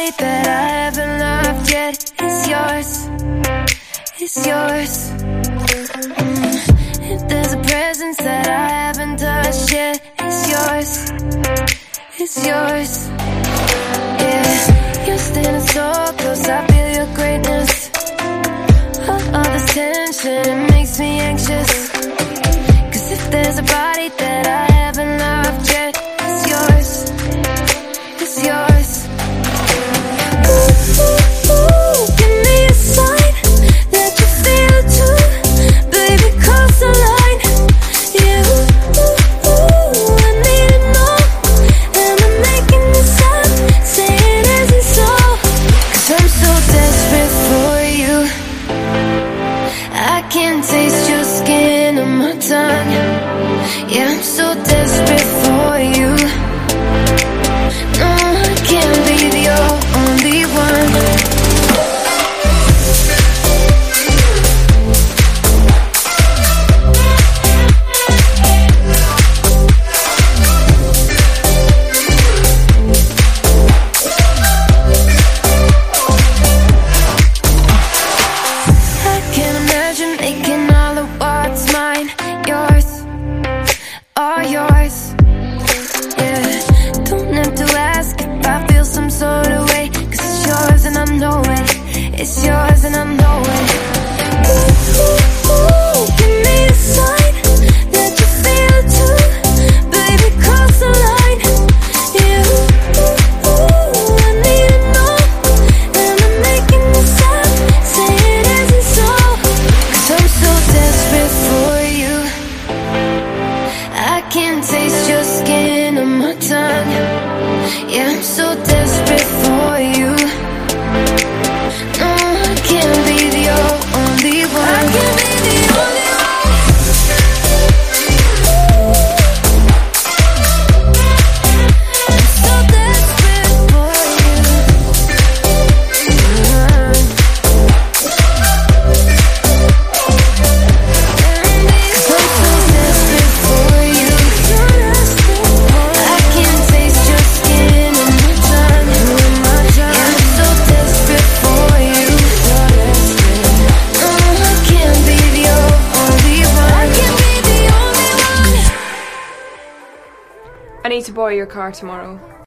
body that I haven't loved yet is yours, It's yours. If there's a presence that I haven't touched yet, it's yours, it's yours. Yeah, you're standing so close, I feel your greatness. All, all this tension, it makes me anxious. Cause if there's a body sun. Yeah, I'm so desperate. I need to borrow your car tomorrow.